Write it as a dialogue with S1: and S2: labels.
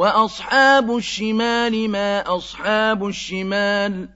S1: وأصحاب الشمال ما أصحاب الشمال